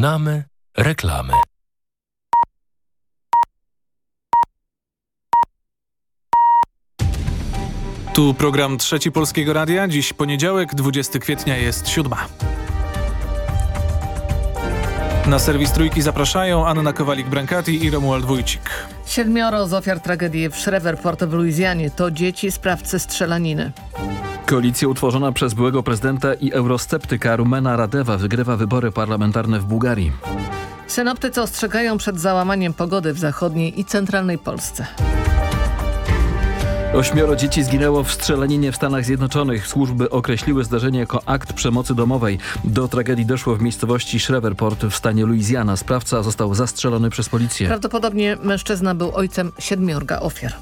Żegnamy reklamy. Tu program Trzeci Polskiego Radia. Dziś poniedziałek, 20 kwietnia jest siódma. Na serwis Trójki zapraszają Anna Kowalik-Brankati i Romuald Wójcik. Siedmioro z ofiar tragedii w Shreveport w Luizjanie to dzieci sprawcy strzelaniny. Koalicja utworzona przez byłego prezydenta i eurosceptyka Rumena Radewa wygrywa wybory parlamentarne w Bułgarii. Synoptycy ostrzegają przed załamaniem pogody w zachodniej i centralnej Polsce. Ośmioro dzieci zginęło w strzelaninie w Stanach Zjednoczonych. Służby określiły zdarzenie jako akt przemocy domowej. Do tragedii doszło w miejscowości Shreveport w stanie Louisiana. Sprawca został zastrzelony przez policję. Prawdopodobnie mężczyzna był ojcem siedmiorga ofiar.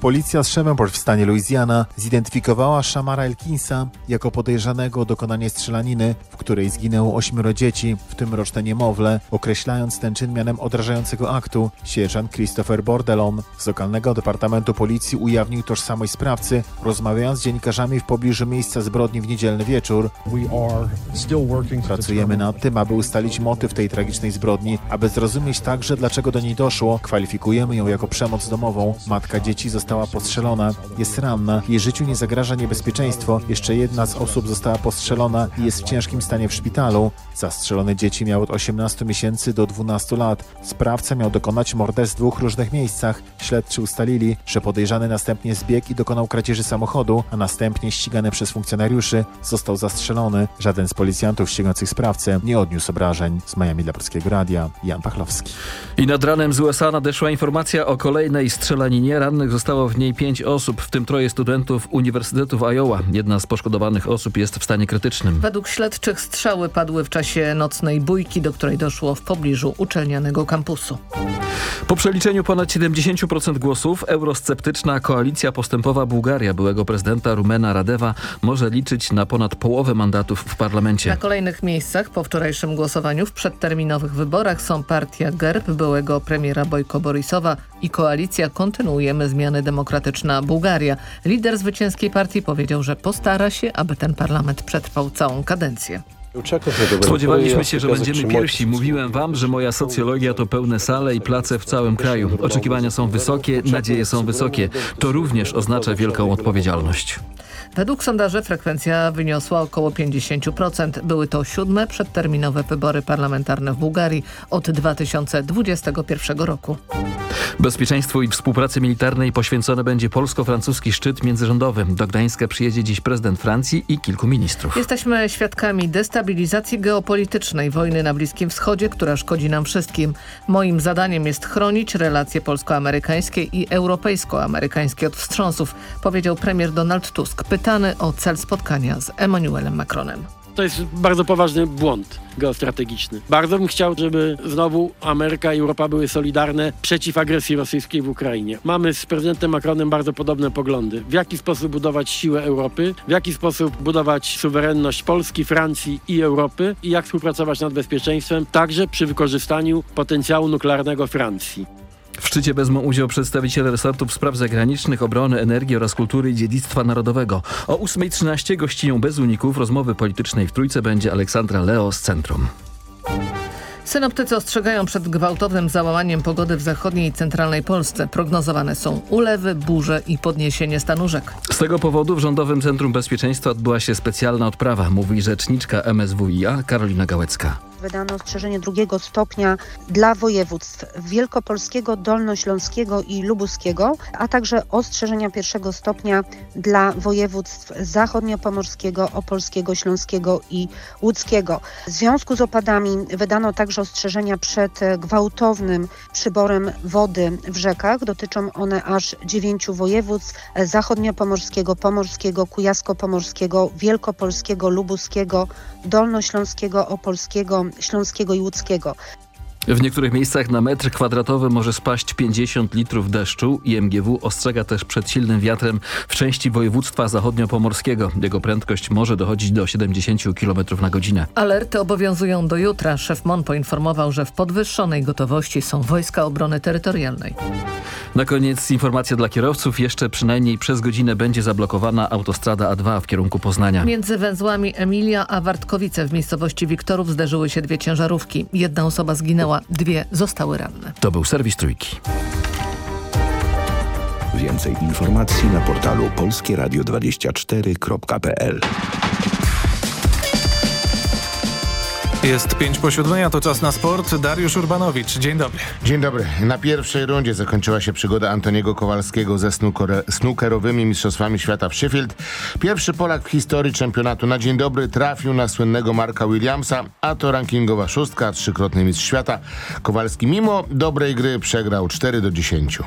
Policja z Shreveport w stanie Louisiana zidentyfikowała Shamara Elkinsa jako podejrzanego o dokonanie strzelaniny, w której zginęło ośmioro dzieci, w tym roczne niemowlę, określając ten czyn mianem odrażającego aktu. Sierżant Christopher Bordelon z lokalnego departamentu policji ujawnił tożsamość sprawcy, rozmawiając z dziennikarzami w pobliżu miejsca zbrodni w niedzielny wieczór. Pracujemy nad tym, aby ustalić motyw tej tragicznej zbrodni, aby zrozumieć także, dlaczego do niej doszło. Kwalifikujemy ją jako przemoc domową. Matka dzieci została postrzelona, jest ranna, jej życiu nie zagraża niebezpieczeństwo. Jeszcze jedna z osób została postrzelona i jest w ciężkim stanie w szpitalu. Zastrzelone dzieci miały od 18 miesięcy do 12 lat. Sprawca miał dokonać morderstw w dwóch różnych miejscach. Śledczy ustalili, że podejrzany następnie zbiegł i dokonał kradzieży samochodu, a następnie ścigany przez funkcjonariuszy został zastrzelony. Żaden z policjantów ścigających sprawcę nie odniósł obrażeń. Z Miami dla Polskiego Radia, Jan Pachlowski. I nad ranem z USA nadeszła informacja o kolejnej strzelaninie. Rannych zostało w niej pięć osób, w tym troje studentów Uniwersytetu w Iowa. Jedna z poszkodowanych osób jest w stanie krytycznym. Według śledczych strzały padły w czasie nocnej bójki, do której doszło w pobliżu uczelnianego kampusu. Po przeliczeniu ponad 70% głosów eurosceptyczna koalicja postępowa Bułgaria byłego prezydenta Rumena Radewa może liczyć na ponad połowę mandatów w parlamencie. Na kolejnych miejscach po wczorajszym głosowaniu w przedterminowych wyborach są partia GERB byłego premiera Bojko Borisowa i koalicja Kontynuujemy Zmiany Demokratyczna Bułgaria. Lider zwycięskiej partii powiedział, że postara się, aby ten parlament przetrwał całą kadencję. Spodziewaliśmy się, że będziemy pierwsi. Mówiłem wam, że moja socjologia to pełne sale i place w całym kraju. Oczekiwania są wysokie, nadzieje są wysokie. To również oznacza wielką odpowiedzialność. Według sondaży frekwencja wyniosła około 50%. Były to siódme przedterminowe wybory parlamentarne w Bułgarii od 2021 roku. Bezpieczeństwu i współpracy militarnej poświęcony będzie polsko-francuski szczyt międzyrządowy. Do Gdańska przyjedzie dziś prezydent Francji i kilku ministrów. Jesteśmy świadkami destabilizacji geopolitycznej wojny na Bliskim Wschodzie, która szkodzi nam wszystkim. Moim zadaniem jest chronić relacje polsko-amerykańskie i europejsko-amerykańskie od wstrząsów, powiedział premier Donald Tusk, pytany o cel spotkania z Emmanuelem Macronem. To jest bardzo poważny błąd geostrategiczny. Bardzo bym chciał, żeby znowu Ameryka i Europa były solidarne przeciw agresji rosyjskiej w Ukrainie. Mamy z prezydentem Macronem bardzo podobne poglądy. W jaki sposób budować siłę Europy, w jaki sposób budować suwerenność Polski, Francji i Europy i jak współpracować nad bezpieczeństwem, także przy wykorzystaniu potencjału nuklearnego Francji. W szczycie wezmą udział przedstawiciele resortów spraw zagranicznych, obrony, energii oraz kultury i dziedzictwa narodowego. O 8.13 gościnią bez uników rozmowy politycznej w Trójce będzie Aleksandra Leo z Centrum. Synoptycy ostrzegają przed gwałtownym załamaniem pogody w zachodniej i centralnej Polsce. Prognozowane są ulewy, burze i podniesienie stanu rzek. Z tego powodu w Rządowym Centrum Bezpieczeństwa odbyła się specjalna odprawa, mówi rzeczniczka MSWiA Karolina Gałecka. Wydano ostrzeżenie drugiego stopnia dla województw wielkopolskiego, dolnośląskiego i lubuskiego, a także ostrzeżenia pierwszego stopnia dla województw zachodniopomorskiego, opolskiego, śląskiego i łódzkiego. W związku z opadami wydano także ostrzeżenia przed gwałtownym przyborem wody w rzekach. Dotyczą one aż dziewięciu województw zachodniopomorskiego, pomorskiego, kujawsko-pomorskiego, wielkopolskiego, lubuskiego, dolnośląskiego, opolskiego, śląskiego i łódzkiego. W niektórych miejscach na metr kwadratowy może spaść 50 litrów deszczu i MGW ostrzega też przed silnym wiatrem w części województwa zachodniopomorskiego. Jego prędkość może dochodzić do 70 km na godzinę. Alerty obowiązują do jutra. Szef MON poinformował, że w podwyższonej gotowości są wojska obrony terytorialnej. Na koniec informacja dla kierowców. Jeszcze przynajmniej przez godzinę będzie zablokowana autostrada A2 w kierunku Poznania. Między węzłami Emilia a Wartkowice w miejscowości Wiktorów zderzyły się dwie ciężarówki. Jedna osoba zginęła, dwie zostały ranne. To był serwis Trójki. Więcej informacji na portalu polskieradio24.pl Jest 5 po siódmej, a to czas na sport. Dariusz Urbanowicz, dzień dobry. Dzień dobry. Na pierwszej rundzie zakończyła się przygoda Antoniego Kowalskiego ze snooker, snookerowymi mistrzostwami świata w Sheffield. Pierwszy Polak w historii czempionatu na dzień dobry trafił na słynnego Marka Williamsa, a to rankingowa szóstka, trzykrotny mistrz świata. Kowalski mimo dobrej gry przegrał 4 do 10.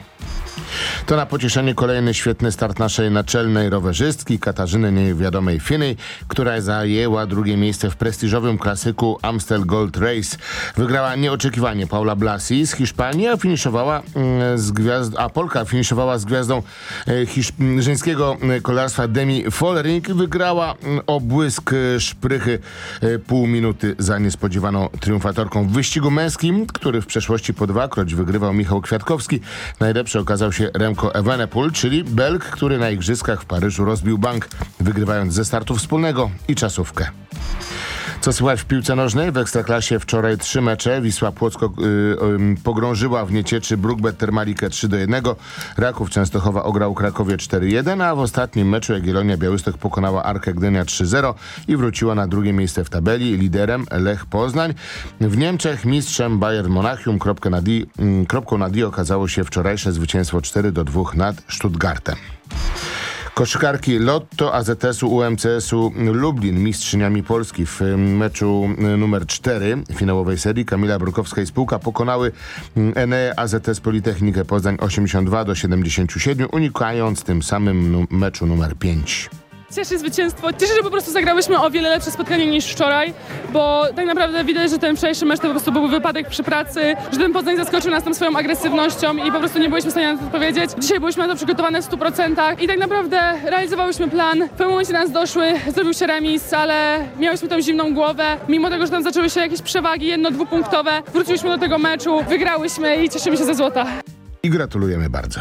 To na pocieszenie kolejny świetny start naszej naczelnej rowerzystki Katarzyny Niewiadomej Finej, która zajęła drugie miejsce w prestiżowym klasyku Amstel Gold Race. Wygrała nieoczekiwanie Paula Blasi z Hiszpanii, a finiszowała mm, z gwiazd, a Polka finiszowała z gwiazdą e, hiszp żeńskiego e, kolarstwa Demi Follering. Wygrała o błysk e, szprychy pół minuty za niespodziewaną triumfatorką w wyścigu męskim, który w przeszłości po dwakroć wygrywał Michał Kwiatkowski. Najlepszy okazał się Remco Evenepoel, czyli Belg, który na igrzyskach w Paryżu rozbił bank, wygrywając ze startu wspólnego i czasówkę. Co słychać w piłce nożnej? W Ekstraklasie wczoraj trzy mecze. Wisła Płocko y, y, pogrążyła w niecieczy Brookbet Termalikę 3 do 1. Raków Częstochowa ograł Krakowie 4-1, a w ostatnim meczu Jagiellonia Białystok pokonała Arkę Gdynia 3-0 i wróciła na drugie miejsce w tabeli. Liderem Lech Poznań. W Niemczech mistrzem Bayern Monachium kropkę na D, y, kropką na D okazało się wczorajsze zwycięstwo 4 do 2 nad Stuttgartem. Koszykarki Lotto AZS-u UMCS-u Lublin mistrzyniami Polski w meczu numer 4 finałowej serii Kamila Brukowska i spółka pokonały Enea AZS Politechnikę Poznań 82 do 77 unikając tym samym meczu numer 5. Cieszy zwycięstwo. Cieszę, że po prostu zagrałyśmy o wiele lepsze spotkanie niż wczoraj, bo tak naprawdę widać, że ten wczorajszy mecz to po prostu był wypadek przy pracy, że ten Poznań zaskoczył nas tą swoją agresywnością i po prostu nie byliśmy w stanie na to odpowiedzieć. Dzisiaj byliśmy na to przygotowane w 100% i tak naprawdę realizowałyśmy plan. W pewnym momencie nas doszły, zrobił się remis, ale miałyśmy tą zimną głowę. Mimo tego, że tam zaczęły się jakieś przewagi jedno-dwupunktowe, wróciliśmy do tego meczu, wygrałyśmy i cieszymy się ze złota. I gratulujemy bardzo.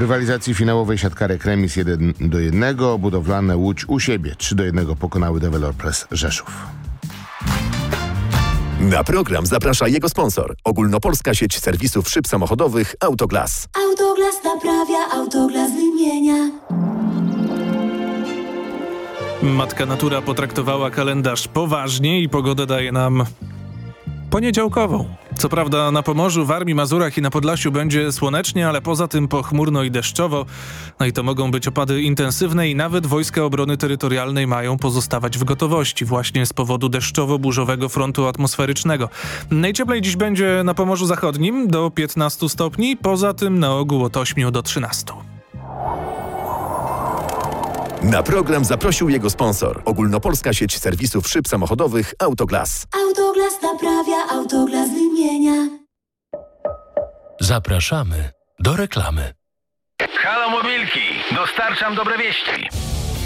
W rywalizacji finałowej siatkarek remis 1 do 1, budowlane Łódź u siebie 3 do 1 pokonały Developers Rzeszów. Na program zaprasza jego sponsor. Ogólnopolska sieć serwisów szyb samochodowych Autoglas. Autoglas naprawia, Autoglas wymienia. Matka Natura potraktowała kalendarz poważnie i pogodę daje nam poniedziałkową. Co prawda na Pomorzu, Warmii, Mazurach i na Podlasiu będzie słonecznie, ale poza tym pochmurno i deszczowo. No i to mogą być opady intensywne i nawet Wojska Obrony Terytorialnej mają pozostawać w gotowości właśnie z powodu deszczowo-burzowego frontu atmosferycznego. Najcieplej dziś będzie na Pomorzu Zachodnim do 15 stopni, poza tym na ogół od 8 do 13. Na program zaprosił jego sponsor. Ogólnopolska sieć serwisów szyb samochodowych Autoglas. Autoglas naprawia, Autoglas wymienia. Zapraszamy do reklamy. Halo Mobilki, dostarczam dobre wieści.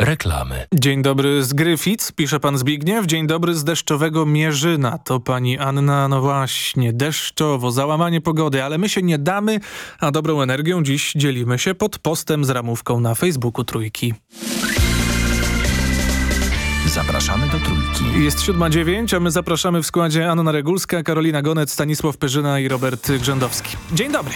reklamy. Dzień dobry z Gryfic, pisze pan Zbigniew. Dzień dobry z deszczowego Mierzyna. To pani Anna, no właśnie, deszczowo, załamanie pogody, ale my się nie damy, a dobrą energią dziś dzielimy się pod postem z ramówką na Facebooku Trójki. Zapraszamy do Trójki. Jest 7.09, a my zapraszamy w składzie Anna Regulska, Karolina Gonet, Stanisław Perzyna i Robert Grzędowski. Dzień dobry.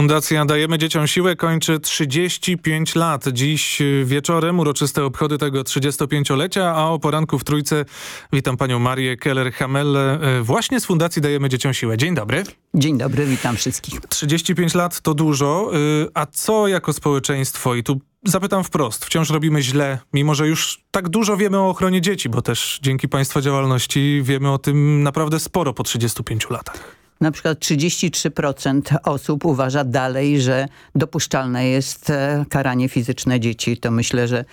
Fundacja Dajemy Dzieciom Siłę kończy 35 lat. Dziś wieczorem uroczyste obchody tego 35-lecia, a o poranku w Trójce witam panią Marię Keller-Hamel e, właśnie z Fundacji Dajemy Dzieciom Siłę. Dzień dobry. Dzień dobry, witam wszystkich. 35 lat to dużo, y, a co jako społeczeństwo i tu zapytam wprost, wciąż robimy źle, mimo że już tak dużo wiemy o ochronie dzieci, bo też dzięki państwa działalności wiemy o tym naprawdę sporo po 35 latach. Na przykład 33% osób uważa dalej, że dopuszczalne jest e, karanie fizyczne dzieci. To myślę, że,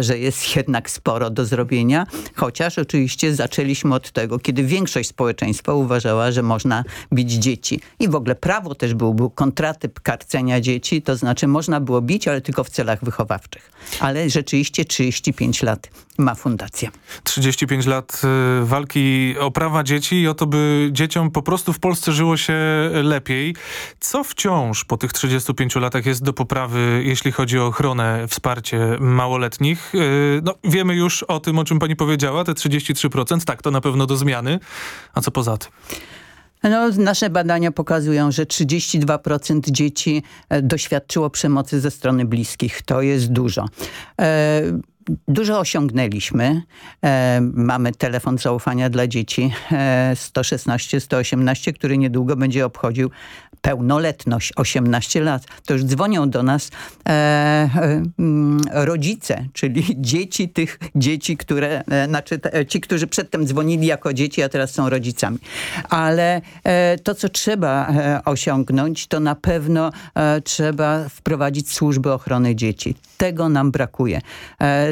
że jest jednak sporo do zrobienia. Chociaż oczywiście zaczęliśmy od tego, kiedy większość społeczeństwa uważała, że można bić dzieci. I w ogóle prawo też był, był kontratyp karcenia dzieci, to znaczy można było bić, ale tylko w celach wychowawczych. Ale rzeczywiście 35 lat ma fundacja. 35 lat y, walki o prawa dzieci i o to, by dzieciom po prostu w Polsce żyło się lepiej. Co wciąż po tych 35 latach jest do poprawy, jeśli chodzi o ochronę, wsparcie małoletnich? Y, no, wiemy już o tym, o czym pani powiedziała, te 33%. Tak, to na pewno do zmiany. A co poza tym? No, nasze badania pokazują, że 32% dzieci e, doświadczyło przemocy ze strony bliskich. To jest dużo. E, Dużo osiągnęliśmy. E, mamy telefon zaufania dla dzieci e, 116-118, który niedługo będzie obchodził pełnoletność, 18 lat. To już dzwonią do nas e, e, mm, rodzice, czyli dzieci tych dzieci, które, e, znaczy ci, którzy przedtem dzwonili jako dzieci, a teraz są rodzicami. Ale e, to, co trzeba e, osiągnąć, to na pewno trzeba wprowadzić służby ochrony dzieci. Tego nam brakuje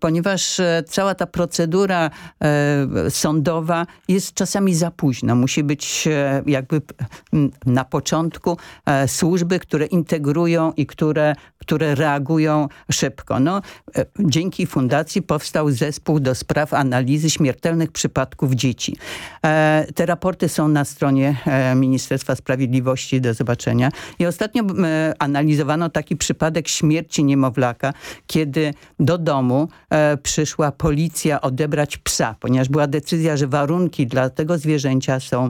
ponieważ cała ta procedura sądowa jest czasami za późno. Musi być jakby na początku służby, które integrują i które, które reagują szybko. No, dzięki fundacji powstał zespół do spraw analizy śmiertelnych przypadków dzieci. Te raporty są na stronie Ministerstwa Sprawiedliwości do zobaczenia. I ostatnio analizowano taki przypadek śmierci niemowlaka, kiedy do domu domu e, przyszła policja odebrać psa, ponieważ była decyzja, że warunki dla tego zwierzęcia są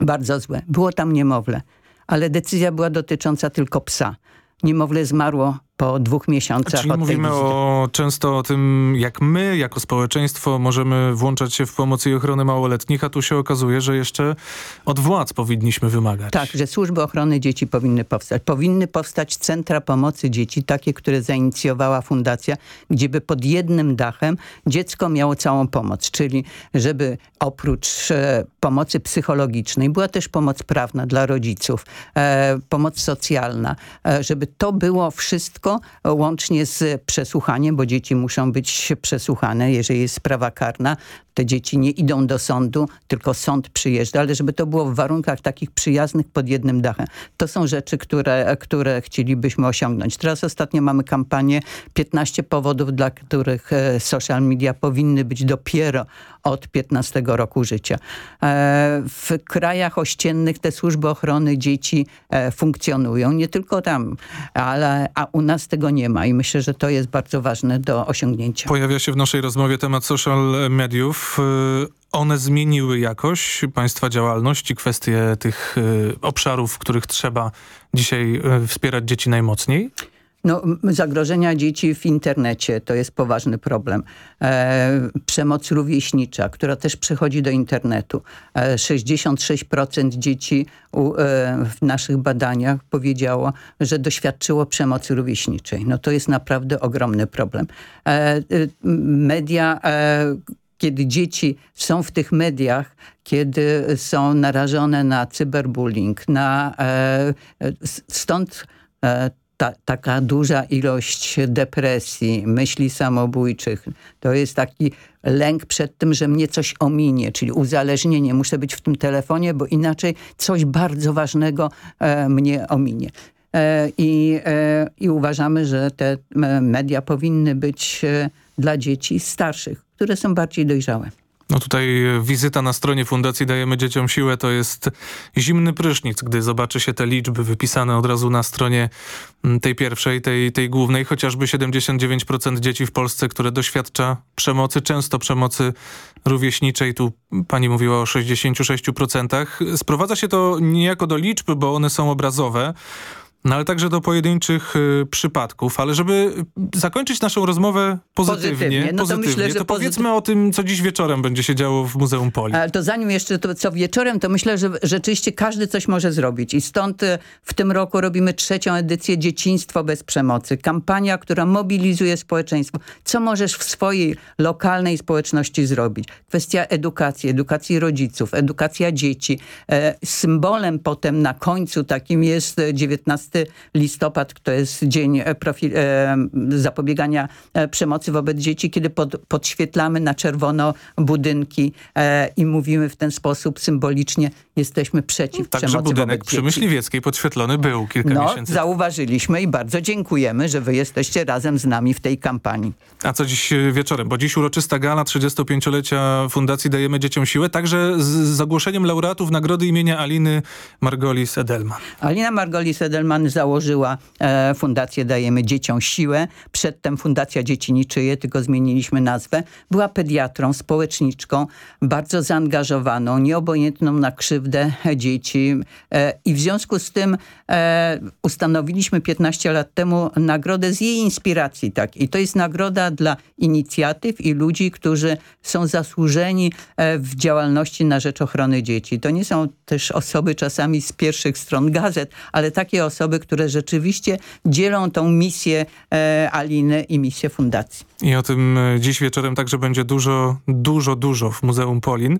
bardzo złe. Było tam niemowlę, ale decyzja była dotycząca tylko psa. Niemowlę zmarło po dwóch miesiącach Czyli mówimy o, często o tym, jak my jako społeczeństwo możemy włączać się w pomoc i ochronę małoletnich, a tu się okazuje, że jeszcze od władz powinniśmy wymagać. Tak, że służby ochrony dzieci powinny powstać. Powinny powstać centra pomocy dzieci, takie, które zainicjowała fundacja, gdzie by pod jednym dachem dziecko miało całą pomoc, czyli żeby oprócz e, pomocy psychologicznej była też pomoc prawna dla rodziców, e, pomoc socjalna, e, żeby to było wszystko łącznie z przesłuchaniem, bo dzieci muszą być przesłuchane, jeżeli jest sprawa karna. Te dzieci nie idą do sądu, tylko sąd przyjeżdża, ale żeby to było w warunkach takich przyjaznych pod jednym dachem. To są rzeczy, które, które chcielibyśmy osiągnąć. Teraz ostatnio mamy kampanię 15 powodów, dla których e, social media powinny być dopiero od 15 roku życia. E, w krajach ościennych te służby ochrony dzieci e, funkcjonują, nie tylko tam, ale a u nas tego nie ma i myślę, że to jest bardzo ważne do osiągnięcia. Pojawia się w naszej rozmowie temat social mediów. Y, one zmieniły jakoś państwa działalność i kwestie tych y, obszarów, w których trzeba dzisiaj y, wspierać dzieci najmocniej? No, zagrożenia dzieci w internecie to jest poważny problem. E, przemoc rówieśnicza, która też przechodzi do internetu. E, 66% dzieci u, e, w naszych badaniach powiedziało, że doświadczyło przemocy rówieśniczej. No to jest naprawdę ogromny problem. E, media e, kiedy dzieci są w tych mediach, kiedy są narażone na cyberbullying, na, e, stąd e, ta, taka duża ilość depresji, myśli samobójczych. To jest taki lęk przed tym, że mnie coś ominie, czyli uzależnienie. Muszę być w tym telefonie, bo inaczej coś bardzo ważnego e, mnie ominie. E, I, e, I uważamy, że te media powinny być e, dla dzieci starszych, które są bardziej dojrzałe. No tutaj wizyta na stronie Fundacji Dajemy Dzieciom Siłę to jest zimny prysznic, gdy zobaczy się te liczby wypisane od razu na stronie mm, tej pierwszej, tej, tej głównej. Chociażby 79% dzieci w Polsce, które doświadcza przemocy, często przemocy rówieśniczej. Tu pani mówiła o 66%. Sprowadza się to niejako do liczby, bo one są obrazowe. No ale także do pojedynczych y, przypadków. Ale żeby zakończyć naszą rozmowę pozytywnie, pozytywnie, no to, myślę, to powiedzmy o tym, co dziś wieczorem będzie się działo w Muzeum Poli. Ale to zanim jeszcze to, co wieczorem, to myślę, że rzeczywiście każdy coś może zrobić. I stąd y, w tym roku robimy trzecią edycję Dzieciństwo bez przemocy. Kampania, która mobilizuje społeczeństwo. Co możesz w swojej lokalnej społeczności zrobić? Kwestia edukacji, edukacji rodziców, edukacja dzieci. E, symbolem potem na końcu takim jest 19 listopad, to jest dzień e, profil, e, zapobiegania e, przemocy wobec dzieci, kiedy pod, podświetlamy na czerwono budynki i mówimy w ten sposób symbolicznie, jesteśmy przeciw Także przemocy budynek przy. Myśliwieckiej podświetlony był kilka No, miesięcy zauważyliśmy i bardzo dziękujemy, że wy jesteście razem z nami w tej kampanii. A co dziś wieczorem? Bo dziś uroczysta gala 35-lecia Fundacji Dajemy Dzieciom Siłę, także z, z ogłoszeniem laureatów nagrody imienia Aliny Margolis-Edelman. Alina Margolis-Edelman założyła e, Fundację Dajemy Dzieciom Siłę. Przedtem Fundacja Dzieci Niczyje, tylko zmieniliśmy nazwę. Była pediatrą, społeczniczką, bardzo zaangażowaną, nieobojętną na krzywdę dzieci. E, I w związku z tym e, ustanowiliśmy 15 lat temu nagrodę z jej inspiracji. Tak? I to jest nagroda dla inicjatyw i ludzi, którzy są zasłużeni w działalności na rzecz ochrony dzieci. To nie są też osoby czasami z pierwszych stron gazet, ale takie osoby, które rzeczywiście dzielą tą misję e, Aliny i misję fundacji. I o tym e, dziś wieczorem także będzie dużo, dużo, dużo w Muzeum Polin.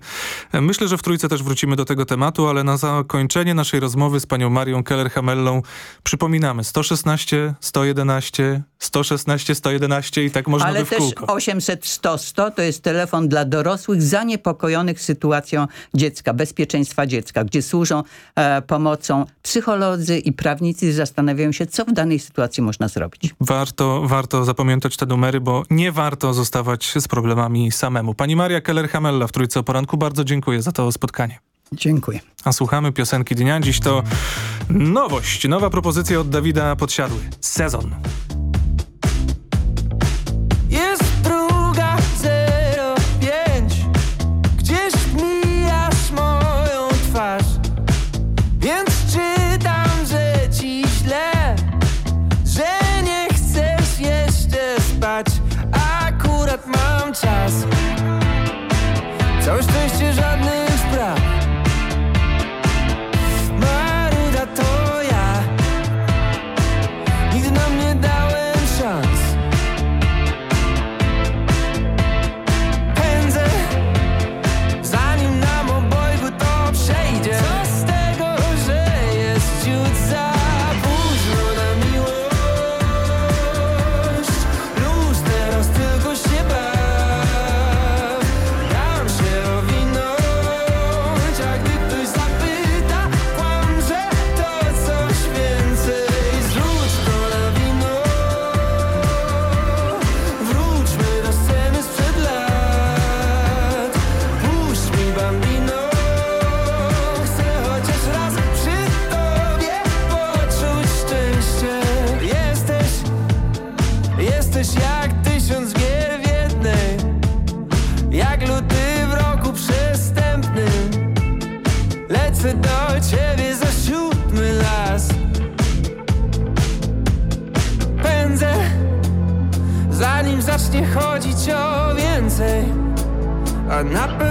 E, Myślę, że w Trójce też wrócimy do tego tematu, ale na zakończenie naszej rozmowy z panią Marią Keller-Hamellą przypominamy 116, 111, 116, 111 i tak można Ale by w też kółko. 800 100 100 to jest telefon dla dorosłych zaniepokojonych sytuacją dziecka, bezpieczeństwa dziecka, gdzie służą e, pomocą psycholodzy i prawnicy zastanawiają się, co w danej sytuacji można zrobić. Warto, warto zapamiętać te numery, bo nie warto zostawać z problemami samemu. Pani Maria Keller-Hamella w Trójce o Poranku, bardzo dziękuję za to spotkanie. Dziękuję. A słuchamy piosenki dnia. Dziś to nowość, nowa propozycja od Dawida Podsiadły. Sezon. A na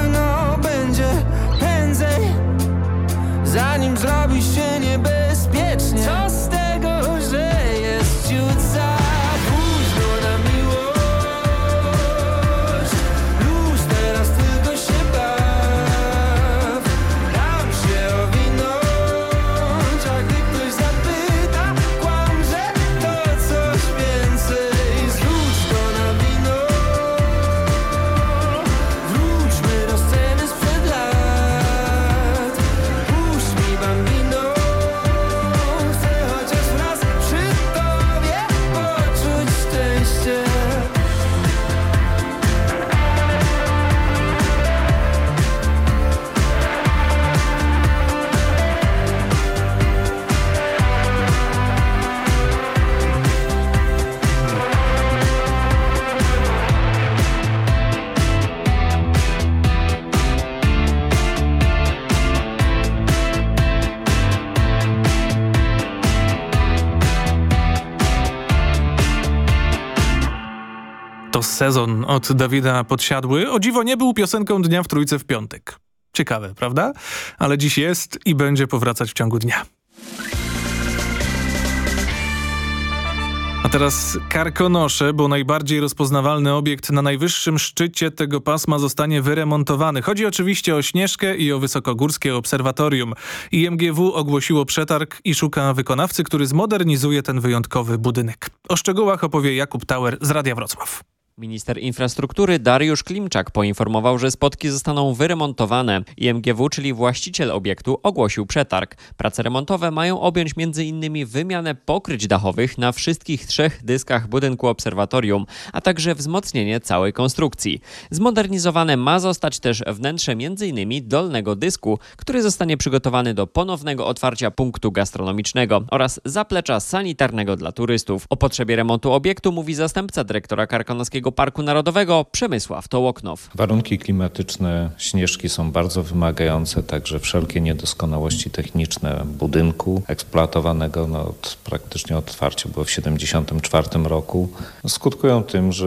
Sezon od Dawida Podsiadły. O dziwo nie był piosenką dnia w Trójce w piątek. Ciekawe, prawda? Ale dziś jest i będzie powracać w ciągu dnia. A teraz Karkonosze, bo najbardziej rozpoznawalny obiekt na najwyższym szczycie tego pasma zostanie wyremontowany. Chodzi oczywiście o Śnieżkę i o Wysokogórskie Obserwatorium. IMGW ogłosiło przetarg i szuka wykonawcy, który zmodernizuje ten wyjątkowy budynek. O szczegółach opowie Jakub Tauer z Radia Wrocław. Minister infrastruktury Dariusz Klimczak poinformował, że spotki zostaną wyremontowane. IMGW, czyli właściciel obiektu, ogłosił przetarg. Prace remontowe mają objąć m.in. wymianę pokryć dachowych na wszystkich trzech dyskach budynku obserwatorium, a także wzmocnienie całej konstrukcji. Zmodernizowane ma zostać też wnętrze m.in. dolnego dysku, który zostanie przygotowany do ponownego otwarcia punktu gastronomicznego oraz zaplecza sanitarnego dla turystów. O potrzebie remontu obiektu mówi zastępca dyrektora Karkonoskiego Parku Narodowego Przemysław Tołoknow. Warunki klimatyczne Śnieżki są bardzo wymagające, także wszelkie niedoskonałości techniczne budynku eksploatowanego no, od, praktycznie było w 1974 roku, skutkują tym, że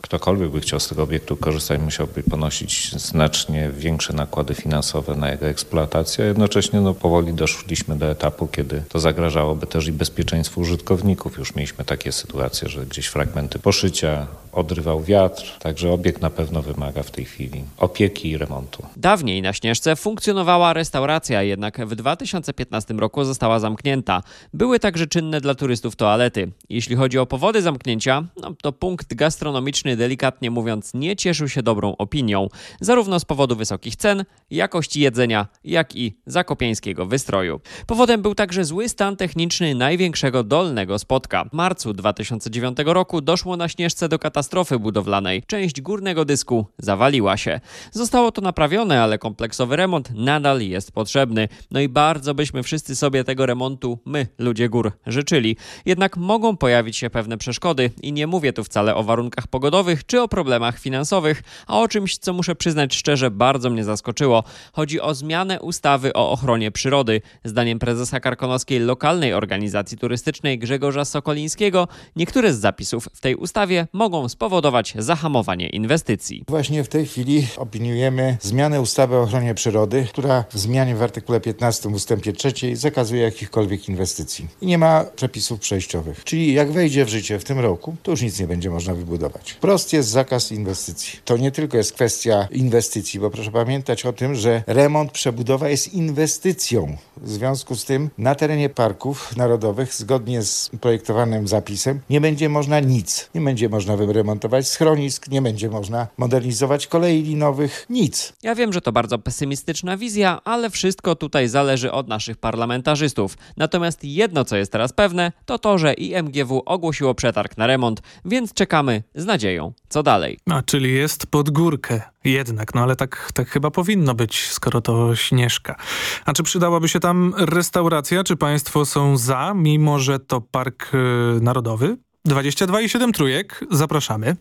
ktokolwiek by chciał z tego obiektu korzystać, musiałby ponosić znacznie większe nakłady finansowe na jego eksploatację. Jednocześnie no, powoli doszliśmy do etapu, kiedy to zagrażałoby też i bezpieczeństwu użytkowników. Już mieliśmy takie sytuacje, że gdzieś fragmenty poszycia odrywał wiatr, także obiekt na pewno wymaga w tej chwili opieki i remontu. Dawniej na Śnieżce funkcjonowała restauracja, jednak w 2015 roku została zamknięta. Były także czynne dla turystów toalety. Jeśli chodzi o powody zamknięcia, no, to punkt gastronomiczny delikatnie mówiąc nie cieszył się dobrą opinią, zarówno z powodu wysokich cen, jakości jedzenia, jak i zakopiańskiego wystroju. Powodem był także zły stan techniczny największego dolnego spotka. W marcu 2009 roku doszło na Śnieżce do katastrofy budowlanej. Część górnego dysku zawaliła się. Zostało to naprawione, ale kompleksowy remont nadal jest potrzebny. No i bardzo byśmy wszyscy sobie tego remontu, my, ludzie gór, życzyli. Jednak mogą pojawić się pewne przeszkody i nie mówię tu wcale o warunkach pogodowych czy o problemach finansowych, a o czymś, co muszę przyznać szczerze, bardzo mnie zaskoczyło. Chodzi o zmianę ustawy o ochronie przyrody. Zdaniem prezesa karkonoskiej lokalnej organizacji turystycznej Grzegorza Sokolińskiego, niektóre z zapisów w tej ustawie mogą spowodować zahamowanie inwestycji. Właśnie w tej chwili opiniujemy zmianę ustawy o ochronie przyrody, która w zmianie w artykule 15 ustępie 3 zakazuje jakichkolwiek inwestycji i nie ma przepisów przejściowych. Czyli jak wejdzie w życie w tym roku, to już nic nie będzie można wybudować. Prost jest zakaz inwestycji. To nie tylko jest kwestia inwestycji, bo proszę pamiętać o tym, że remont, przebudowa jest inwestycją. W związku z tym na terenie parków narodowych, zgodnie z projektowanym zapisem, nie będzie można nic. Nie będzie można wyremontować schronisk, nie będzie można modernizować kolei linowych, nic. Ja wiem, że to bardzo pesymistyczna wizja, ale wszystko tutaj zależy od naszych parlamentarzystów. Natomiast jedno, co jest teraz pewne, to to, że IMGW ogłosiło przetarg na remont, więc czekamy z nadzieją. Co dalej? A, czyli jest pod górkę jednak, no ale tak, tak chyba powinno być, skoro to Śnieżka. A czy przydałaby się tam restauracja? Czy państwo są za, mimo że to park y, narodowy? 22 i 7 trójek, zapraszamy.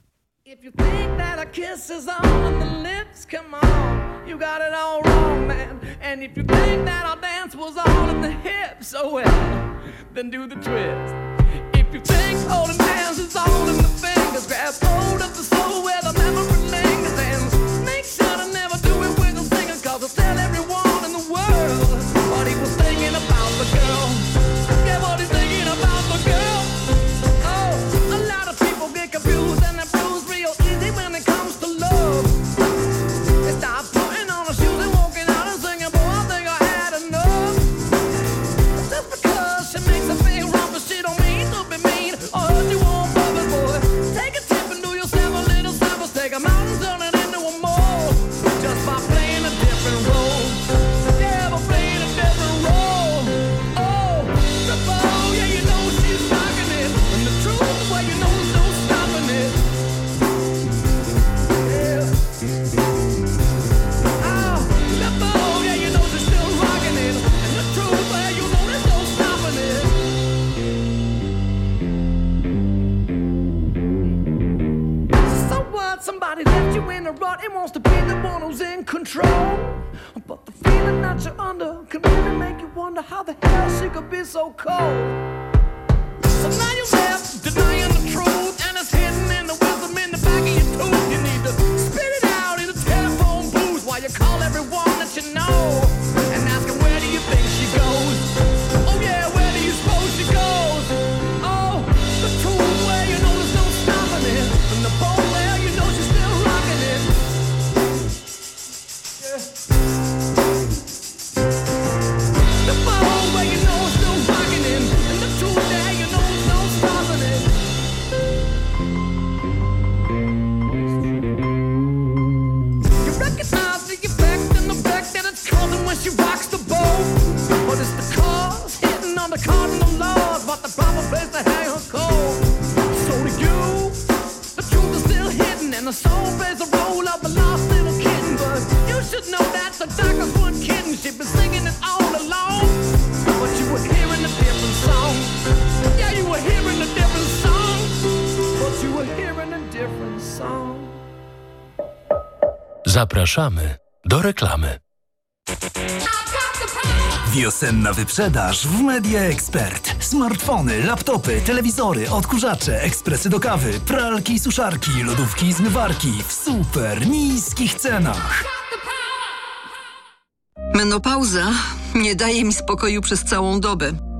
If you think oh holding hands is all in the fingers, grab hold of the and wants to be the one who's in control. But the feeling that you're under can really make you wonder how the hell she could be so cold. So now you're left denying Zapraszamy do reklamy. Wiosenna wyprzedaż w Media Expert. Smartfony, laptopy, telewizory, odkurzacze, ekspresy do kawy, pralki i suszarki, lodówki i zmywarki w super niskich cenach. Menopauza nie daje mi spokoju przez całą dobę.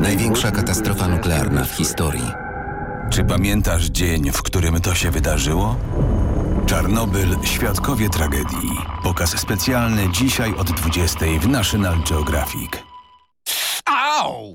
Największa katastrofa nuklearna w historii. Czy pamiętasz dzień, w którym to się wydarzyło? Czarnobyl Świadkowie Tragedii. Pokaz specjalny dzisiaj od 20 w National Geographic. Au!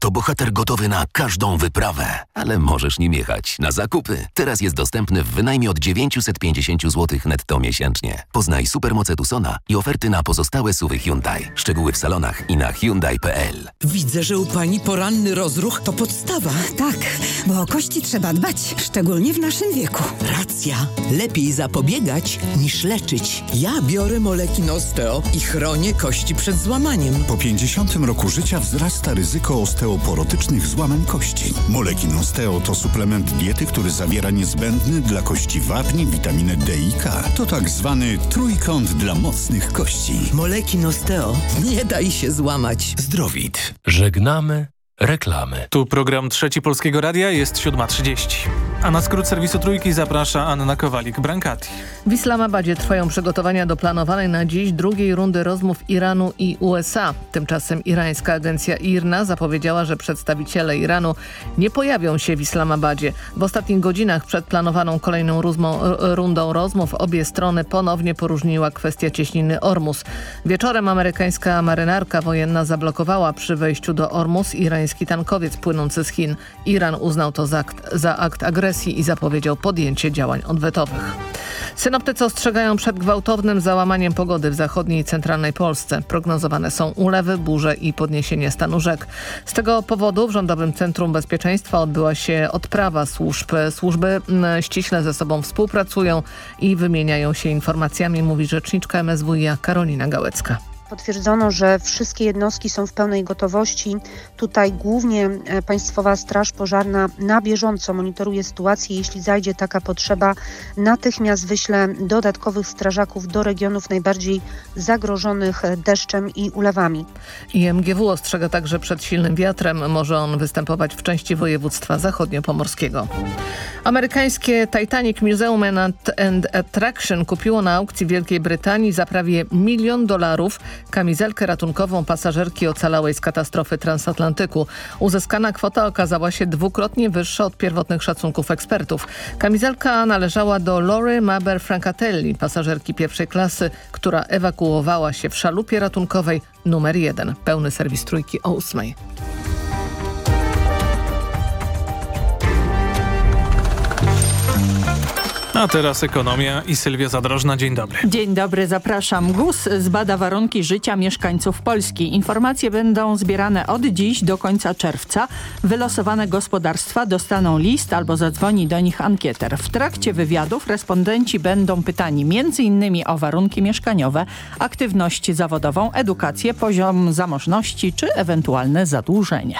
to bohater gotowy na każdą wyprawę, ale możesz nim jechać na zakupy. Teraz jest dostępny w wynajmie od 950 zł netto miesięcznie. Poznaj supermoce Tucsona i oferty na pozostałe suwy Hyundai. Szczegóły w salonach i na Hyundai.pl. Widzę, że u pani poranny rozruch to podstawa. Tak, bo o kości trzeba dbać, szczególnie w naszym wieku. Racja. Lepiej zapobiegać niż leczyć. Ja biorę moleki Osteo i chronię kości przed złamaniem. Po 50 roku życia wzrasta ryzyko osteoporotycznych złamań kości. Molekin Osteo to suplement diety, który zawiera niezbędny dla kości wapń, witaminę D i K. To tak zwany trójkąt dla mocnych kości. Moleki Osteo. Nie daj się złamać. Zdrowit. Żegnamy reklamy. Tu program Trzeci Polskiego Radia jest 7.30. A na skrót serwisu Trójki zaprasza Anna Kowalik-Brankati. W Islamabadzie trwają przygotowania do planowanej na dziś drugiej rundy rozmów Iranu i USA. Tymczasem irańska agencja IRNA zapowiedziała, że przedstawiciele Iranu nie pojawią się w Islamabadzie. W ostatnich godzinach przed planowaną kolejną rundą rozmów obie strony ponownie poróżniła kwestię cieśniny Ormus. Wieczorem amerykańska marynarka wojenna zablokowała przy wejściu do Ormus irański tankowiec płynący z Chin. Iran uznał to za akt, za akt agresji i zapowiedział podjęcie działań odwetowych. Synoptycy ostrzegają przed gwałtownym załamaniem pogody w zachodniej i centralnej Polsce. Prognozowane są ulewy, burze i podniesienie stanu rzek. Z tego powodu w Rządowym Centrum Bezpieczeństwa odbyła się odprawa służb. Służby ściśle ze sobą współpracują i wymieniają się informacjami, mówi rzeczniczka MSWiA Karolina Gałecka. Potwierdzono, że wszystkie jednostki są w pełnej gotowości. Tutaj głównie Państwowa Straż Pożarna na bieżąco monitoruje sytuację. Jeśli zajdzie taka potrzeba, natychmiast wyśle dodatkowych strażaków do regionów najbardziej zagrożonych deszczem i ulewami. IMGW ostrzega także przed silnym wiatrem. Może on występować w części województwa zachodniopomorskiego. Amerykańskie Titanic Museum and Attraction kupiło na aukcji Wielkiej Brytanii za prawie milion dolarów kamizelkę ratunkową pasażerki ocalałej z katastrofy transatlantyku. Uzyskana kwota okazała się dwukrotnie wyższa od pierwotnych szacunków ekspertów. Kamizelka należała do Lory Maber Francatelli, pasażerki pierwszej klasy, która ewakuowała się w szalupie ratunkowej numer 1. Pełny serwis trójki o ósmej. A teraz ekonomia i Sylwia Zadrożna. Dzień dobry. Dzień dobry, zapraszam. GUS zbada warunki życia mieszkańców Polski. Informacje będą zbierane od dziś do końca czerwca. Wylosowane gospodarstwa dostaną list albo zadzwoni do nich ankieter. W trakcie wywiadów respondenci będą pytani m.in. o warunki mieszkaniowe, aktywność zawodową, edukację, poziom zamożności czy ewentualne zadłużenie.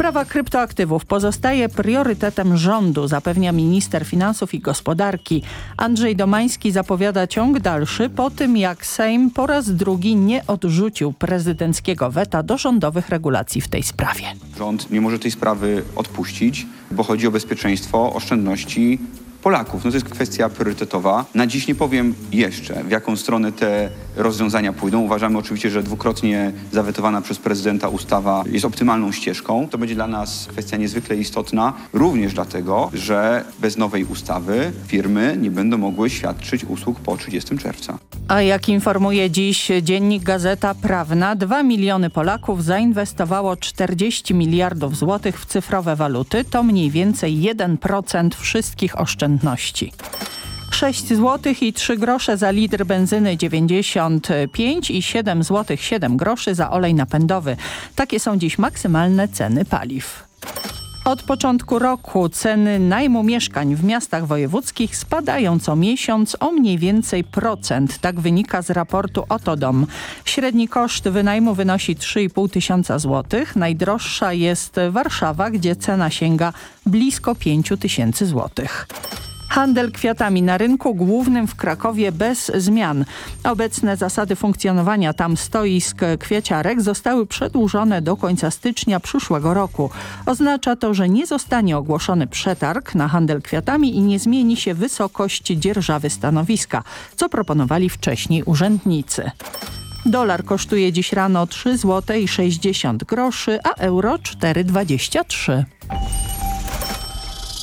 Sprawa kryptoaktywów pozostaje priorytetem rządu, zapewnia minister finansów i gospodarki. Andrzej Domański zapowiada ciąg dalszy po tym, jak Sejm po raz drugi nie odrzucił prezydenckiego weta do rządowych regulacji w tej sprawie. Rząd nie może tej sprawy odpuścić, bo chodzi o bezpieczeństwo oszczędności Polaków. No to jest kwestia priorytetowa. Na dziś nie powiem jeszcze, w jaką stronę te rozwiązania pójdą. Uważamy oczywiście, że dwukrotnie zawetowana przez prezydenta ustawa jest optymalną ścieżką. To będzie dla nas kwestia niezwykle istotna, również dlatego, że bez nowej ustawy firmy nie będą mogły świadczyć usług po 30 czerwca. A jak informuje dziś dziennik Gazeta Prawna, 2 miliony Polaków zainwestowało 40 miliardów złotych w cyfrowe waluty. To mniej więcej 1% wszystkich oszczędności. 6 zł i 3 grosze za litr benzyny 95 i 7 zł 7 groszy za olej napędowy. Takie są dziś maksymalne ceny paliw. Od początku roku ceny najmu mieszkań w miastach wojewódzkich spadają co miesiąc o mniej więcej procent. Tak wynika z raportu Otodom. Średni koszt wynajmu wynosi 3,5 tysiąca złotych. Najdroższa jest Warszawa, gdzie cena sięga blisko 5 tysięcy złotych. Handel kwiatami na rynku głównym w Krakowie bez zmian. Obecne zasady funkcjonowania tam stoisk kwieciarek zostały przedłużone do końca stycznia przyszłego roku. Oznacza to, że nie zostanie ogłoszony przetarg na handel kwiatami i nie zmieni się wysokość dzierżawy stanowiska, co proponowali wcześniej urzędnicy. Dolar kosztuje dziś rano 3 zł i 60 groszy, a euro 4,23.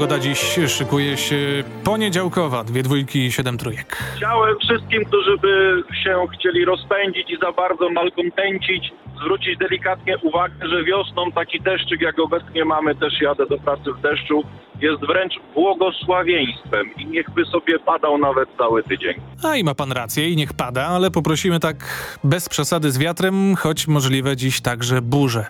Pogoda dziś szykuje się poniedziałkowa. Dwie dwójki i siedem trójek. Chciałem wszystkim, którzy by się chcieli rozpędzić i za bardzo malkontencić, zwrócić delikatnie uwagę, że wiosną taki deszczyk, jak obecnie mamy, też jadę do pracy w deszczu, jest wręcz błogosławieństwem i niechby sobie padał nawet cały tydzień. A i ma pan rację i niech pada, ale poprosimy tak bez przesady z wiatrem, choć możliwe dziś także burze.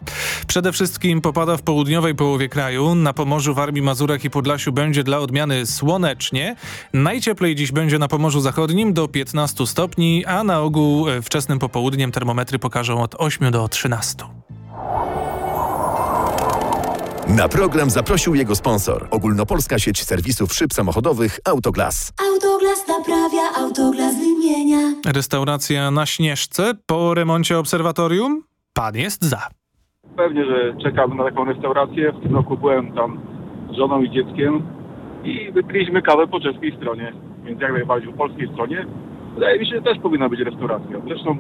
Przede wszystkim popada w południowej połowie kraju. Na Pomorzu, Warmii, Mazurach i Podlasiu będzie dla odmiany słonecznie. Najcieplej dziś będzie na Pomorzu Zachodnim do 15 stopni, a na ogół e, wczesnym popołudniem termometry pokażą od 8 do 13. Na program zaprosił jego sponsor. Ogólnopolska sieć serwisów szyb samochodowych Autoglas. Autoglas naprawia, autoglas wymienia. Restauracja na Śnieżce po remoncie obserwatorium? Pan jest za. Pewnie, że czekamy na taką restaurację. W tym roku byłem tam z żoną i dzieckiem i wypiliśmy kawę po czeskiej stronie. Więc jak najbardziej po polskiej stronie. Wydaje mi się, że też powinna być restauracja. Zresztą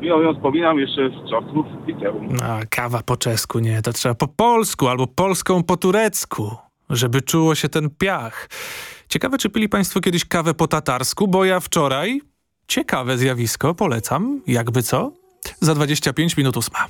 ją, ją wspominam jeszcze z czasów liceum. A, kawa po czesku, nie, to trzeba po polsku albo polską po turecku, żeby czuło się ten piach. Ciekawe, czy pili państwo kiedyś kawę po tatarsku, bo ja wczoraj, ciekawe zjawisko, polecam, jakby co, za 25 minut ósma.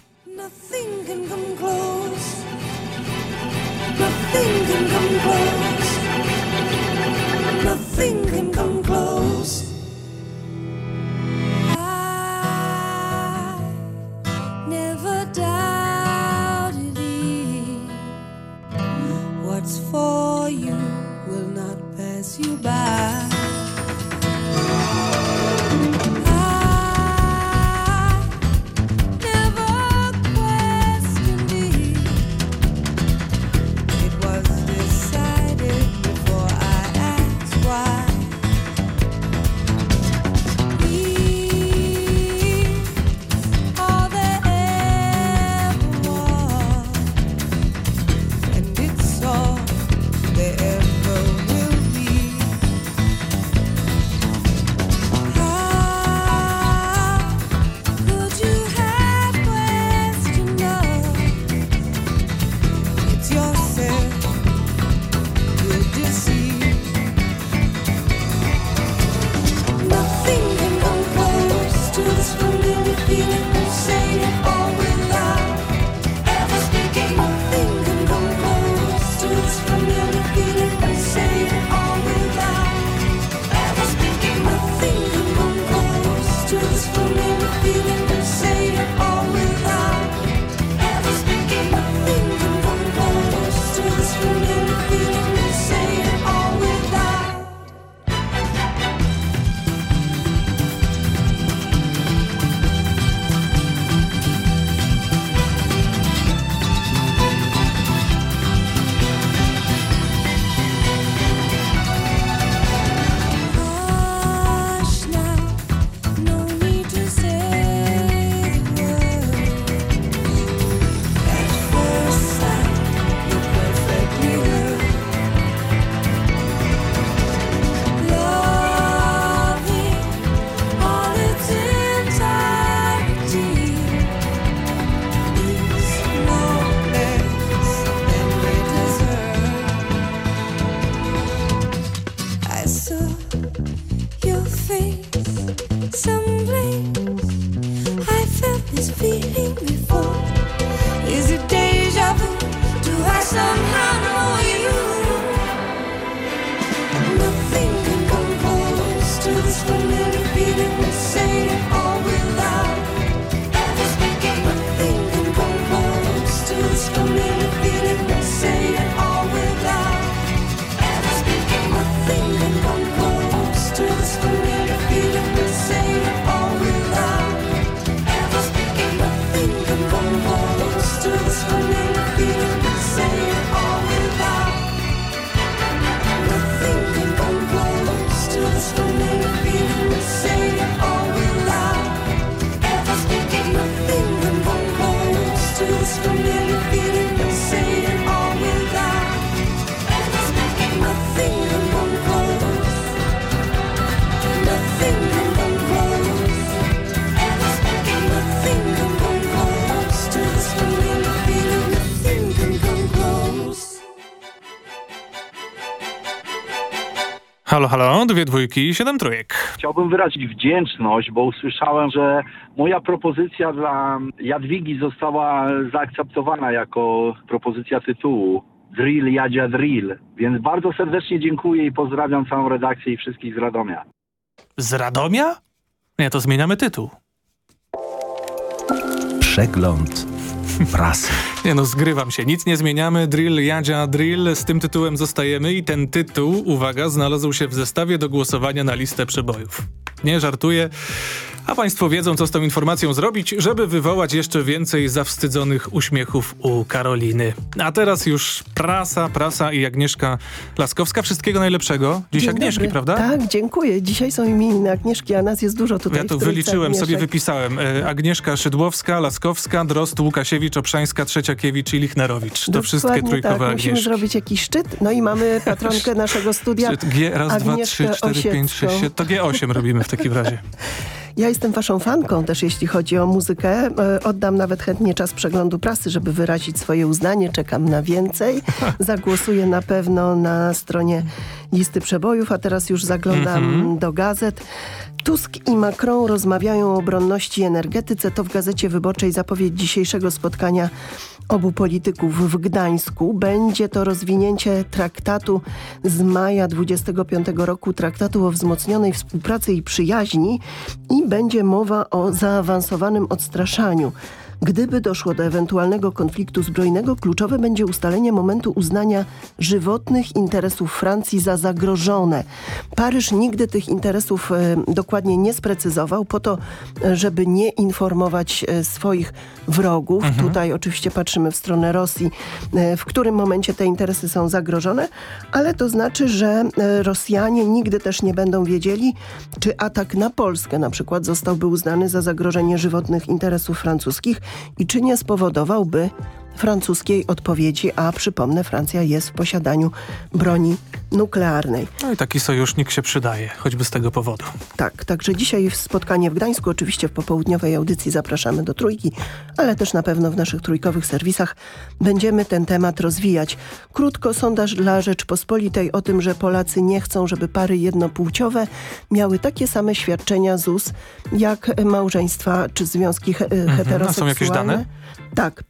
Dwie dwójki i siedem trójek. Chciałbym wyrazić wdzięczność, bo usłyszałem, że moja propozycja dla Jadwigi została zaakceptowana jako propozycja tytułu. Drill Jadzia Drill. Więc bardzo serdecznie dziękuję i pozdrawiam całą redakcję i wszystkich z Radomia. Z Radomia? Nie, to zmieniamy tytuł. Przegląd prasy. Nie no, zgrywam się. Nic nie zmieniamy. Drill, Jadzia, Drill. Z tym tytułem zostajemy i ten tytuł, uwaga, znalazł się w zestawie do głosowania na listę przebojów. Nie żartuję. A państwo wiedzą, co z tą informacją zrobić, żeby wywołać jeszcze więcej zawstydzonych uśmiechów u Karoliny. A teraz już prasa, prasa i Agnieszka Laskowska. Wszystkiego najlepszego. Dziś Dzień Agnieszki, dobry. prawda? Tak, dziękuję. Dzisiaj są imieniny Agnieszki, a nas jest dużo tutaj Ja tu wyliczyłem, Agnieszek. sobie wypisałem. E, Agnieszka Szydłowska, Laskowska, Drost, Łukasiewicz, Obszańska, Trzeciakiewicz i Lichnerowicz. To Dokładnie wszystkie trójkowe tak. Musimy Agnieszki. zrobić jakiś szczyt. No i mamy patronkę naszego studia, G, raz, dwa, trzy, Agnieszkę cztery, pięć, Osiecką. sześć, siedem. To G8 robimy w takim razie. Ja jestem waszą fanką też, jeśli chodzi o muzykę. E, Oddam nawet chętnie czas przeglądu prasy, żeby wyrazić swoje uznanie. Czekam na więcej. Zagłosuję na pewno na stronie listy przebojów, a teraz już zaglądam Mhm. do gazet. Tusk i Macron rozmawiają o obronności i energetyce. To w Gazecie Wyborczej zapowiedź dzisiejszego spotkania obu polityków w Gdańsku. Będzie to rozwinięcie traktatu z maja 25 roku, traktatu o wzmocnionej współpracy i przyjaźni i będzie mowa o zaawansowanym odstraszaniu. Gdyby doszło do ewentualnego konfliktu zbrojnego, kluczowe będzie ustalenie momentu uznania żywotnych interesów Francji za zagrożone. Paryż nigdy tych interesów e, dokładnie nie sprecyzował po to, e, żeby nie informować e, swoich wrogów. Mhm. Tutaj oczywiście patrzymy w stronę Rosji, w którym momencie te interesy są zagrożone, ale to znaczy, że Rosjanie nigdy też nie będą wiedzieli, czy atak na Polskę na przykład zostałby uznany za zagrożenie żywotnych interesów francuskich i czy nie spowodowałby francuskiej odpowiedzi, a przypomnę, Francja jest w posiadaniu broni nuklearnej. No i taki sojusznik się przydaje, choćby z tego powodu. Tak, także dzisiaj spotkanie w Gdańsku, oczywiście w popołudniowej audycji zapraszamy do Trójki, ale też na pewno w naszych trójkowych serwisach będziemy ten temat rozwijać. Krótko sondaż dla Rzeczpospolitej o tym, że Polacy nie chcą, żeby pary jednopłciowe miały takie same świadczenia ZUS jak małżeństwa czy związki he Mhm. Są heteroseksualne. jakieś dane? Tak,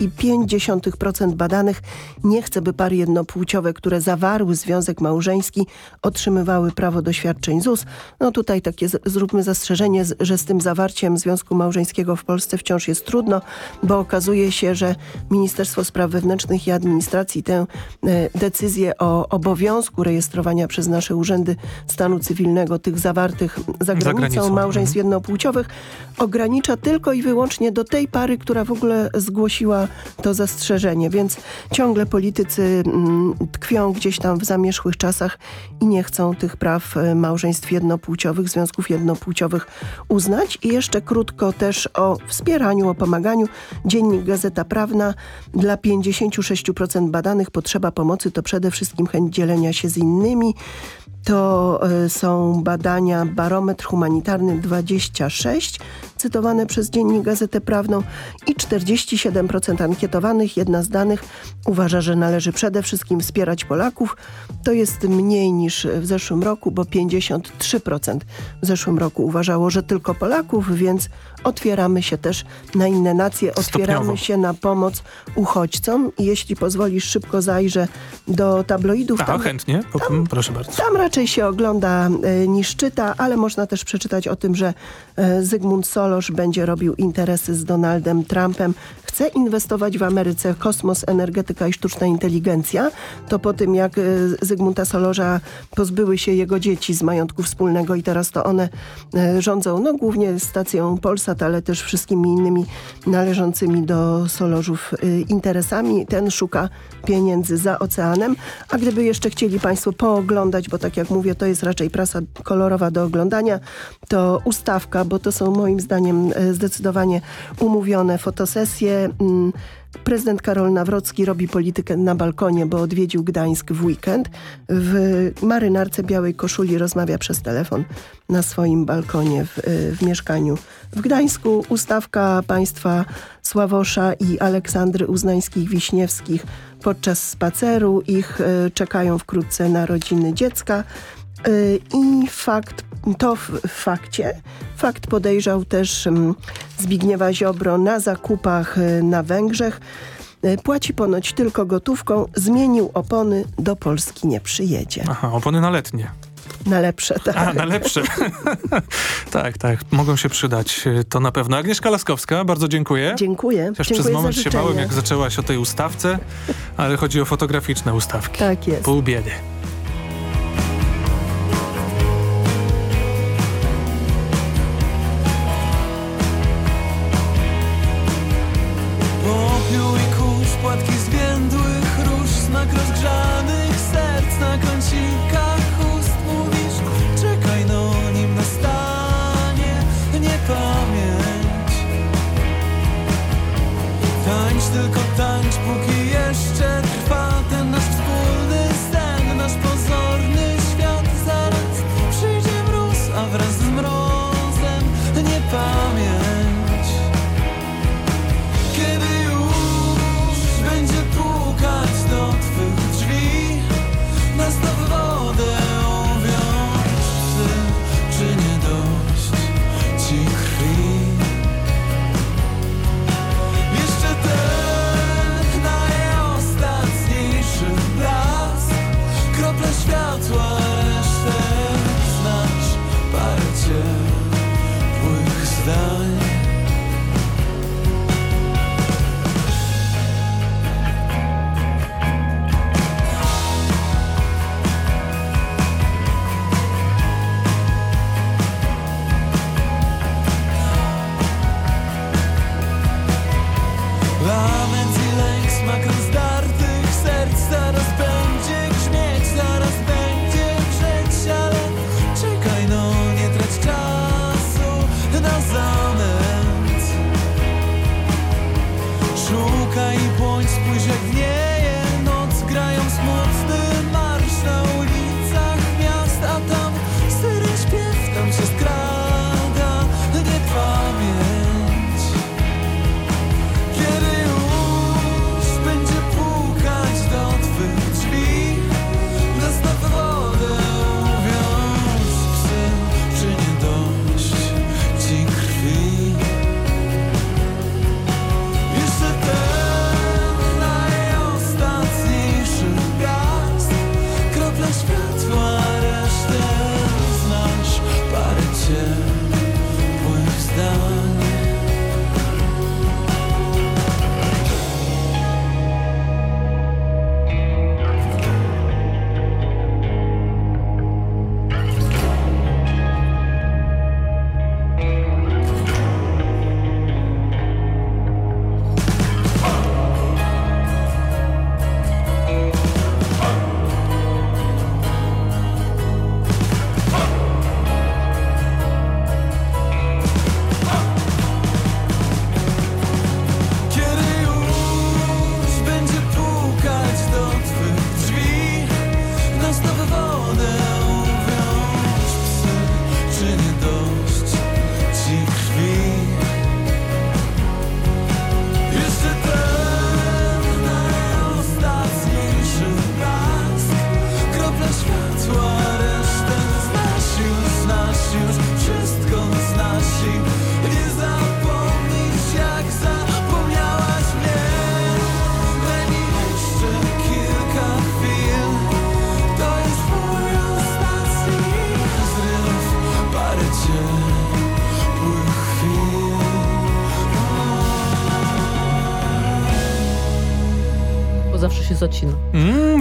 2,5% badanych nie chce, by pary jednopłciowe, które zawarły związek małżeński, otrzymywały prawo do świadczeń ZUS. No tutaj takie zróbmy zastrzeżenie, że z tym zawarciem związku małżeńskiego w Polsce wciąż jest trudno, bo okazuje się, że Ministerstwo Spraw Wewnętrznych i Administracji tę e, decyzję o obowiązku rejestrowania przez nasze urzędy stanu cywilnego tych zawartych za granicą, granicą, małżeństw jednopłciowych ogranicza tylko i wyłącznie do tej pary, która w ogóle zgłosiła to zastrzeżenie, więc ciągle politycy mm, tkwią gdzieś tam w zamierzchłych czasach i nie chcą tych praw e, małżeństw jednopłciowych, związków jednopłciowych uznać. I jeszcze krótko też o wspieraniu, o pomaganiu. Dziennik Gazeta Prawna. Dla 56% badanych potrzeba pomocy to przede wszystkim chęć dzielenia się z innymi. To e, są badania Barometr Humanitarny 26, cytowane przez Dziennik Gazetę Prawną i 47% ankietowanych, jedna z danych, uważa, że należy przede wszystkim wspierać Polaków. To jest mniej niż w zeszłym roku, bo 53% w zeszłym roku uważało, że tylko Polaków, więc otwieramy się też na inne nacje, otwieramy Stopniowo. się na pomoc uchodźcom. I jeśli pozwolisz, szybko zajrzę do tabloidów. A, Tam- chętnie. Po, proszę bardzo. tam raczej się ogląda e, niż czyta, ale można też przeczytać o tym, że e, Zygmunt Solosz będzie robił interesy z Donaldem Trumpem. Chce inwestować w Ameryce kosmos, energetyka i sztuczna inteligencja. To po tym, jak e, Zygmunta Solorza pozbyły się jego dzieci z majątku wspólnego i teraz to one rządzą no, głównie stacją Ale też wszystkimi innymi należącymi do Solorzów e, interesami. Ten szuka pieniędzy za oceanem. A gdyby jeszcze chcieli Państwo pooglądać, bo tak jak mówię, to jest raczej prasa kolorowa do oglądania, to ustawka, bo to są moim zdaniem e, zdecydowanie umówione fotosesje. Prezydent Karol Nawrocki robi politykę na balkonie, bo odwiedził Gdańsk w weekend. W marynarce białej koszuli rozmawia przez telefon na swoim balkonie w, w mieszkaniu w Gdańsku. Ustawka państwa Sławosza i Aleksandry Uznańskich-Wiśniewskich podczas spaceru. Ich e, czekają wkrótce narodziny dziecka. Y, I fakt, to w fakcie, fakt podejrzał też mm, Zbigniewa Ziobro na zakupach y, na Węgrzech. Y, Płaci ponoć tylko gotówką, zmienił opony, do Polski nie przyjedzie. Aha, opony na letnie. Na lepsze, tak. A, na lepsze. tak, tak. Mogą się przydać. y, To na pewno. Agnieszka Laskowska, bardzo dziękuję. Dziękuję. Chociaż Dziękuję przez moment się bałem, jak zaczęłaś o tej ustawce, ale chodzi o fotograficzne ustawki. Tak jest. Pół biedy.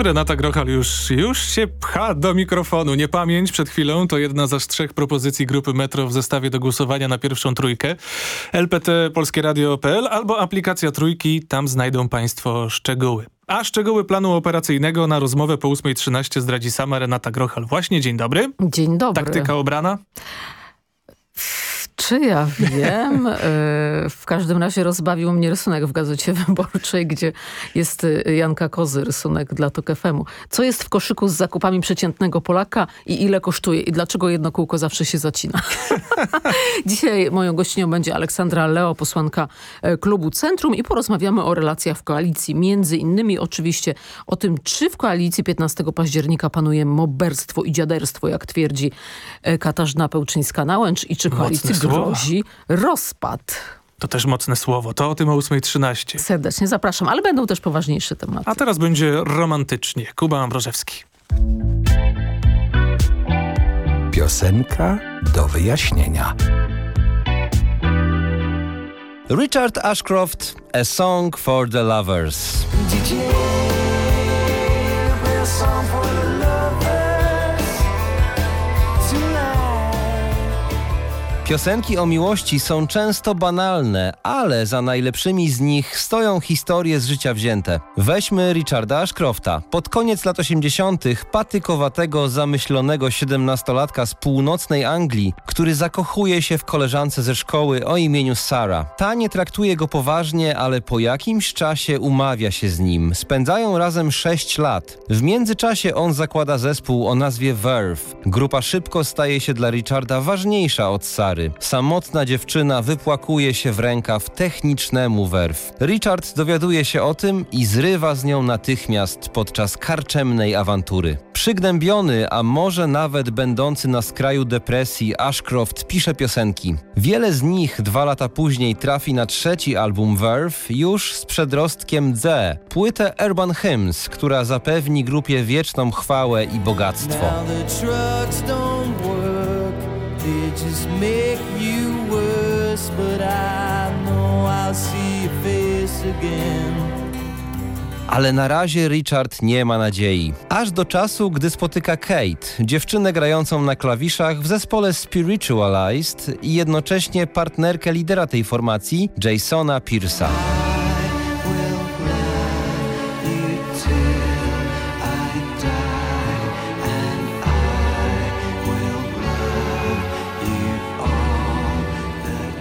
Renata Grochal już, już się pcha do mikrofonu. Niepamięć przed chwilą to jedna z trzech propozycji grupy Metro w zestawie do głosowania na pierwszą trójkę. LPT Polskie Radio.pl albo aplikacja Trójki, tam znajdą Państwo szczegóły. A szczegóły planu operacyjnego na rozmowę po 8.13 zdradzi sama Renata Grochal. Właśnie, dzień dobry. Dzień dobry. Taktyka obrana? Czy ja wiem? E, w każdym razie rozbawił mnie rysunek w Gazecie Wyborczej, gdzie jest e, Janka Kozy, rysunek dla TOK FM-u. Co jest w koszyku z zakupami przeciętnego Polaka i ile kosztuje? I dlaczego jedno kółko zawsze się zacina? Dzisiaj moją gościnią będzie Aleksandra Leo, posłanka e, klubu Centrum i porozmawiamy o relacjach w koalicji. Między innymi oczywiście o tym, czy w koalicji 15 października panuje moberstwo i dziaderstwo, jak twierdzi Katarzyna Pełczyńska-Nałęcz i czy koalicji. Grozi rozpad. To też mocne słowo. To o tym o 8.13. Serdecznie zapraszam, ale będą też poważniejsze tematy. A teraz będzie romantycznie. Kuba Ambrożewski. Piosenka do wyjaśnienia. Richard Ashcroft, A Song for the Lovers. Piosenki o miłości są często banalne, ale za najlepszymi z nich stoją historie z życia wzięte. Weźmy Richarda Ashcrofta. Pod koniec lat 80. patykowatego, zamyślonego siedemnastolatka z północnej Anglii, który zakochuje się w koleżance ze szkoły o imieniu Sarah. Ta nie traktuje go poważnie, ale po jakimś czasie umawia się z nim. Spędzają razem 6 lat. W międzyczasie on zakłada zespół o nazwie Verve. Grupa szybko staje się dla Richarda ważniejsza od Sary. Samotna dziewczyna wypłakuje się w rękaw technicznemu Verve. Richard dowiaduje się o tym i zrywa z nią natychmiast podczas karczemnej awantury. Przygnębiony, a może nawet będący na skraju depresji, Ashcroft pisze piosenki. Wiele z nich dwa lata później trafi na trzeci album Verve już z przedrostkiem D, płytę Urban Hymns, która zapewni grupie wieczną chwałę i bogactwo. Make you worse. But I know I'll see your face again. Ale na razie Richard nie ma nadziei. Aż do czasu, gdy spotyka Kate, dziewczynę grającą na klawiszach w zespole Spiritualized i jednocześnie partnerkę lidera tej formacji, Jasona Pierce'a.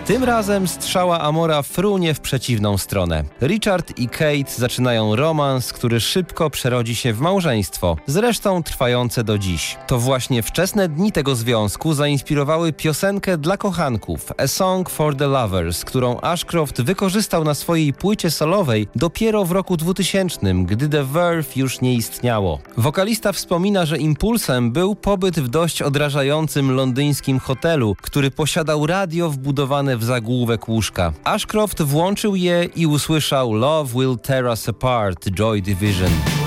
Tym razem strzała Amora frunie w przeciwną stronę. Richard i Kate zaczynają romans, który szybko przerodzi się w małżeństwo, zresztą trwające do dziś. To właśnie wczesne dni tego związku zainspirowały piosenkę dla kochanków A Song for the Lovers, którą Ashcroft wykorzystał na swojej płycie solowej dopiero w roku 2000, gdy The Verve już nie istniało. Wokalista wspomina, że impulsem był pobyt w dość odrażającym londyńskim hotelu, który posiadał radio wbudowane w zagłówek łóżka. Ashcroft włączył je i usłyszał Love Will Tear Us Apart, Joy Division.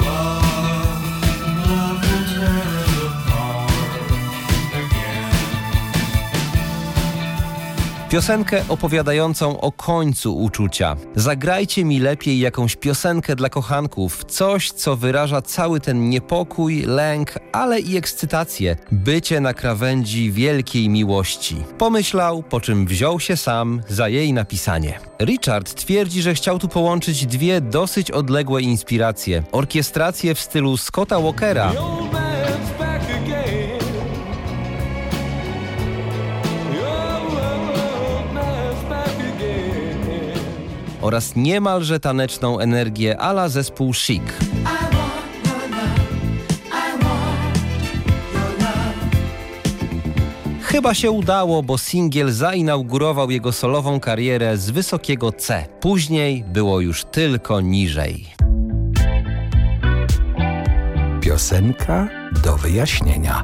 Piosenkę opowiadającą o końcu uczucia. Zagrajcie mi lepiej jakąś piosenkę dla kochanków, coś, co wyraża cały ten niepokój, lęk, ale i ekscytację, bycie na krawędzi wielkiej miłości. Pomyślał, po czym wziął się sam za jej napisanie. Richard twierdzi, że chciał tu połączyć dwie dosyć odległe inspiracje. Orkiestrację w stylu Scotta Walkera oraz niemalże taneczną energię ala zespół Chic. Chyba się udało, bo singiel zainaugurował jego solową karierę z wysokiego C. Później było już tylko niżej. Piosenka do wyjaśnienia.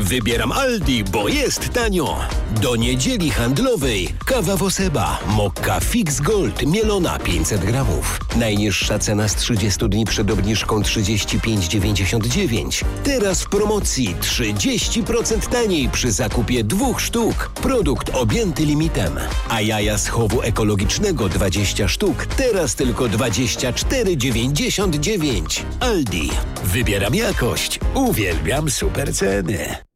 Wybieram Aldi, bo jest tanio. Do niedzieli handlowej kawa Woseba, mokka Fix Gold, mielona 500 gramów. Najniższa cena z 30 dni przed obniżką 35,99. Teraz w promocji 30% taniej przy zakupie dwóch sztuk. Produkt objęty limitem. A jaja z chowu ekologicznego 20 sztuk, teraz tylko 24,99. Aldi. Wybieram jakość. Uwielbiam super ceny. Yeah.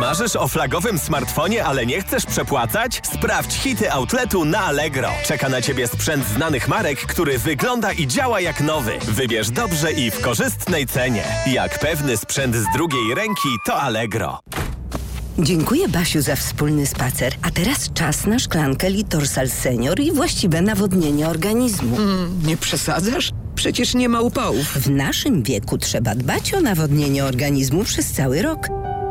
Marzysz o flagowym smartfonie, ale nie chcesz przepłacać? Sprawdź hity outletu na Allegro. Czeka na Ciebie sprzęt znanych marek, który wygląda i działa jak nowy. Wybierz dobrze i w korzystnej cenie. Jak pewny sprzęt z drugiej ręki, to Allegro. Dziękuję Basiu za wspólny spacer. A teraz czas na szklankę Litorsal Senior i właściwe nawodnienie organizmu. nie przesadzasz? Przecież nie ma upałów. W naszym wieku trzeba dbać o nawodnienie organizmu przez cały rok.